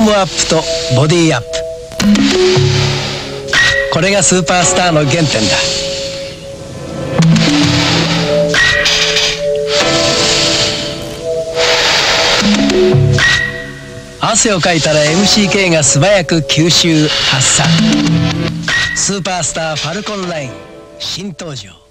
ムアップとボディアップ。これがスーパースターの原点だ。汗をかいたら MCK が素早く吸収発散。スーパースターファルコンライン。新登場。